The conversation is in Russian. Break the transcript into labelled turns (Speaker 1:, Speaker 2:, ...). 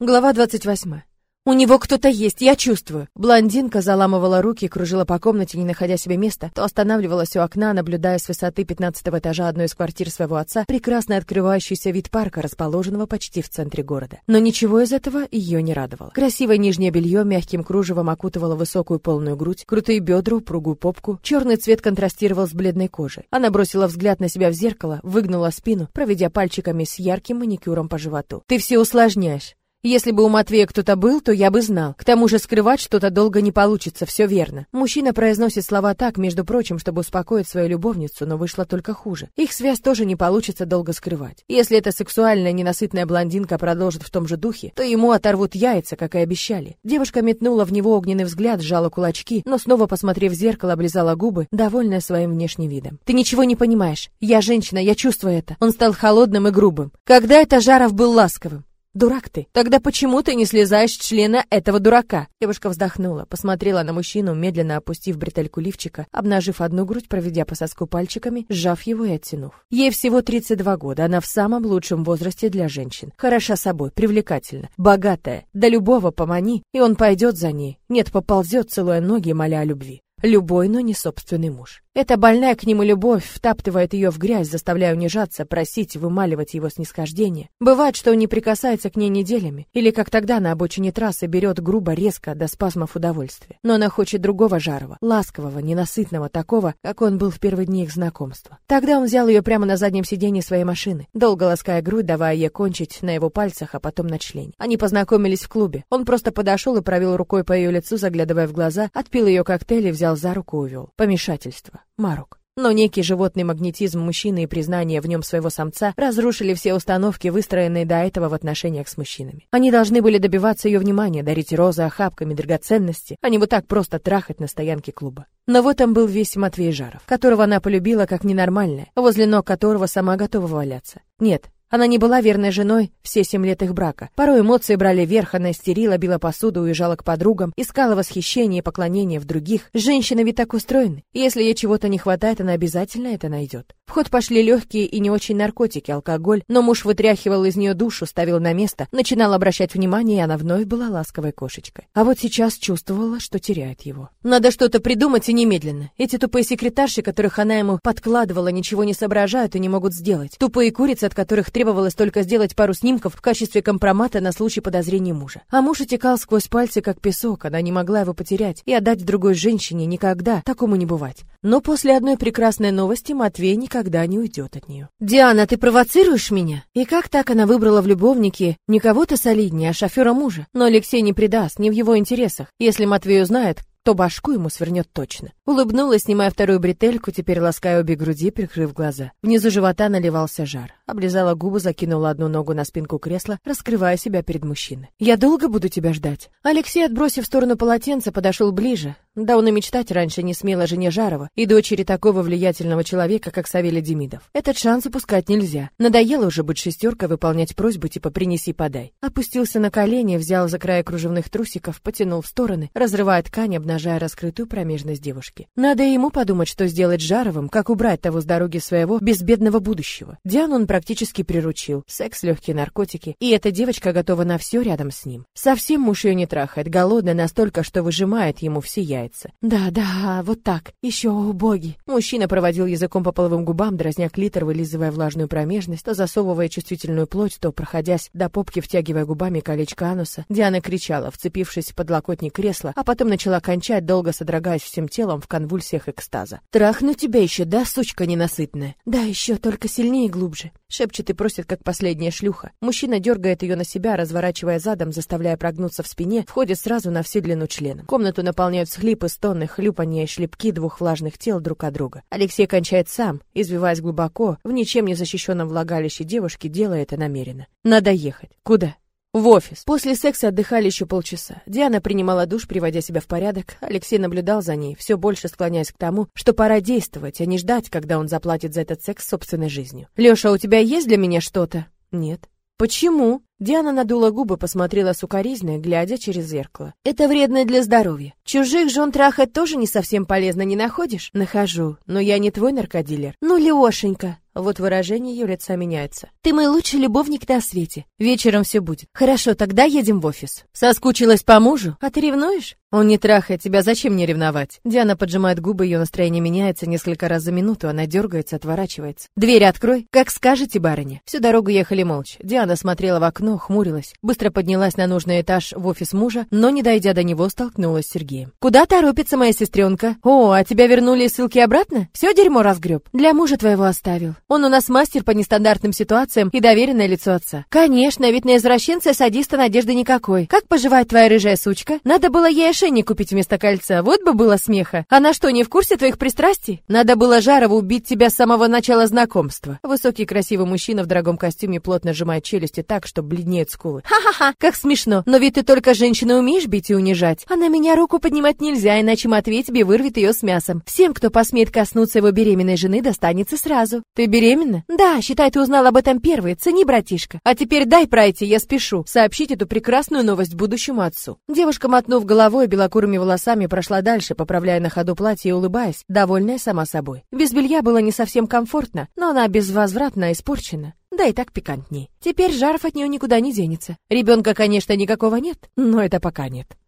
Speaker 1: Глава 28. У него кто-то есть, я чувствую. Блондинка заламывала руки, кружила по комнате, не находя себе места, то останавливалась у окна, наблюдая с высоты пятнадцатого этажа одной из квартир своего отца прекрасно открывающийся вид парка, расположенного почти в центре города. Но ничего из этого ее не радовало. Красивое нижнее белье мягким кружевом окутывало высокую полную грудь, крутые бедра, упругую попку. Черный цвет контрастировал с бледной кожей. Она бросила взгляд на себя в зеркало, выгнула спину, проведя пальчиками с ярким маникюром по животу. Ты все усложняешь. Если бы у Матвея кто-то был, то я бы знал. К тому же скрывать что-то долго не получится, все верно. Мужчина произносит слова так, между прочим, чтобы успокоить свою любовницу, но вышло только хуже. Их связь тоже не получится долго скрывать. Если эта сексуальная, ненасытная блондинка продолжит в том же духе, то ему оторвут яйца, как и обещали. Девушка метнула в него огненный взгляд, сжала кулачки, но снова, посмотрев в зеркало, облизала губы, довольная своим внешним видом. Ты ничего не понимаешь. Я женщина, я чувствую это. Он стал холодным и грубым. Когда это Жаров был ласковым? Дурак ты. Тогда почему ты не слезаешь с члена этого дурака? Девушка вздохнула, посмотрела на мужчину, медленно опустив бретельку лифчика, обнажив одну грудь, проведя по соску пальчиками, сжав его и оттянув. Ей всего 32 года, она в самом лучшем возрасте для женщин. Хороша собой, привлекательна, богатая, до любого помани, и он пойдет за ней. Нет, поползет, целуя ноги, моля о любви. Любой, но не собственный муж. Эта больная к нему любовь втаптывает ее в грязь, заставляя унижаться, просить, вымаливать его снисхождение. Бывает, что он не прикасается к ней неделями, или как тогда на обочине трассы берет грубо, резко, до спазмов удовольствия. Но она хочет другого Жарова, ласкового, ненасытного, такого, как он был в первые дни их знакомства. Тогда он взял ее прямо на заднем сиденье своей машины, долго лаская грудь, давая ей кончить на его пальцах, а потом на члене. Они познакомились в клубе. Он просто подошел и провел рукой по ее лицу, заглядывая в глаза, отпил ее коктейль и взял за руку увел. Помешательство. Марок. Но некий животный магнетизм мужчины и признание в нем своего самца разрушили все установки, выстроенные до этого в отношениях с мужчинами. Они должны были добиваться ее внимания, дарить розы охапками, драгоценности, а не вот так просто трахать на стоянке клуба. Но вот там был весь Матвей Жаров, которого она полюбила как ненормальное, возле ног которого сама готова валяться. Нет, она не была верной женой все семь лет их брака. Порой эмоции брали верх, она истерила, била посуду, уезжала к подругам, искала восхищение и поклонение в других. Женщины ведь так устроены. Если ей чего-то не хватает, она обязательно это найдет. В ход пошли легкие и не очень наркотики, алкоголь, но муж вытряхивал из нее душу, ставил на место, начинал обращать внимание, и она вновь была ласковой кошечкой. А вот сейчас чувствовала, что теряет его. Надо что-то придумать и немедленно. Эти тупые секретарши, которых она ему подкладывала, ничего не соображают и не могут сделать. Тупые курицы, от которых требовалось только сделать пару снимков в качестве компромата на случай подозрений мужа. А муж утекал сквозь пальцы, как песок, она не могла его потерять и отдать другой женщине никогда, такому не бывать. Но после одной прекрасной новости Матвей никогда не уйдет от нее. «Диана, ты провоцируешь меня?» И как так она выбрала в любовнике не кого-то солиднее, а шофера мужа? Но Алексей не предаст, не в его интересах. Если Матвей узнает, то башку ему свернет точно. Улыбнулась, снимая вторую бретельку, теперь лаская обе груди, прикрыв глаза. Внизу живота наливался жар. Облизала губы, закинула одну ногу на спинку кресла, раскрывая себя перед мужчиной. «Я долго буду тебя ждать?» Алексей, отбросив в сторону полотенца, подошел ближе. Да он и мечтать раньше не смела жене Жарова и дочери такого влиятельного человека, как Савелий Демидов. Этот шанс упускать нельзя. Надоело уже быть шестеркой, выполнять просьбу типа «принеси-подай». Опустился на колени, взял за края кружевных трусиков, потянул в стороны, разрывая ткань, обнажая раскрытую промежность девушки. Надо ему подумать, что сделать с Жаровым, как убрать того с дороги своего безбедного будущего. Диану он практически приручил. Секс, легкие наркотики. И эта девочка готова на все рядом с ним. Совсем муж ее не трахает, голодная настолько, что выжимает ему все яйца. Да, да, вот так. Еще, боги. Мужчина проводил языком по половым губам, дразня клитор, вылизывая влажную промежность, то засовывая чувствительную плоть, то, проходясь до попки, втягивая губами колечко ануса. Диана кричала, вцепившись в подлокотник кресла, а потом начала кончать, долго содрогаясь всем телом в конвульсиях экстаза. «Трахну тебя еще, да, сучка ненасытная?» «Да, еще, только сильнее и глубже». Шепчет и просит, как последняя шлюха. Мужчина дергает ее на себя, разворачивая задом, заставляя прогнуться в спине, входит сразу на всю длину члена. Комнату наполняют всхлипы, стоны, хлюпанье и шлепки двух влажных тел друг от друга. Алексей кончает сам, извиваясь глубоко, в ничем не защищенном влагалище девушки, делая это намеренно. Надо ехать. Куда? В офис. После секса отдыхали еще полчаса. Диана принимала душ, приводя себя в порядок. Алексей наблюдал за ней, все больше склоняясь к тому, что пора действовать, а не ждать, когда он заплатит за этот секс собственной жизнью. «Леша, у тебя есть для меня что-то?» «Нет». «Почему?» Диана надула губы, посмотрела сукоризно, глядя через зеркало. «Это вредно для здоровья. Чужих жен трахать тоже не совсем полезно, не находишь?» «Нахожу, но я не твой наркодилер». «Ну, Лешенька!» Вот выражение ее лица меняется. Ты мой лучший любовник на свете. Вечером все будет. Хорошо, тогда едем в офис. Соскучилась по мужу? А ты ревнуешь? Он не трахает тебя, зачем мне ревновать? Диана поджимает губы, ее настроение меняется несколько раз за минуту, она дергается, отворачивается. Дверь открой, как скажете, барыня. Всю дорогу ехали молча. Диана смотрела в окно, хмурилась, быстро поднялась на нужный этаж в офис мужа, но не дойдя до него, столкнулась с Сергеем. Куда торопится моя сестренка? О, а тебя вернули ссылки обратно? Все дерьмо разгреб. Для мужа твоего оставил. Он у нас мастер по нестандартным ситуациям и доверенное лицо отца. Конечно, ведь на извращенца садиста надежды никакой. Как поживает твоя рыжая сучка? Надо было ей ошейник купить вместо кольца, вот бы было смеха. Она что, не в курсе твоих пристрастий? Надо было Жарова убить тебя с самого начала знакомства. Высокий красивый мужчина в дорогом костюме плотно сжимает челюсти так, что бледнеют скулы. Ха-ха-ха, как смешно. Но ведь ты только женщину умеешь бить и унижать. А на меня руку поднимать нельзя, иначе Матвей тебе вырвет ее с мясом. Всем, кто посмеет коснуться его беременной жены, достанется сразу. Ты беременна? Да, считай, ты узнал об этом первый. Цени, братишка. А теперь дай пройти, я спешу. Сообщить эту прекрасную новость будущему отцу. Девушка, мотнув головой, белокурыми волосами прошла дальше, поправляя на ходу платье и улыбаясь, довольная сама собой. Без белья было не совсем комфортно, но она безвозвратно испорчена. Да и так пикантней. Теперь Жаров от нее никуда не денется. Ребенка, конечно, никакого нет, но это пока нет.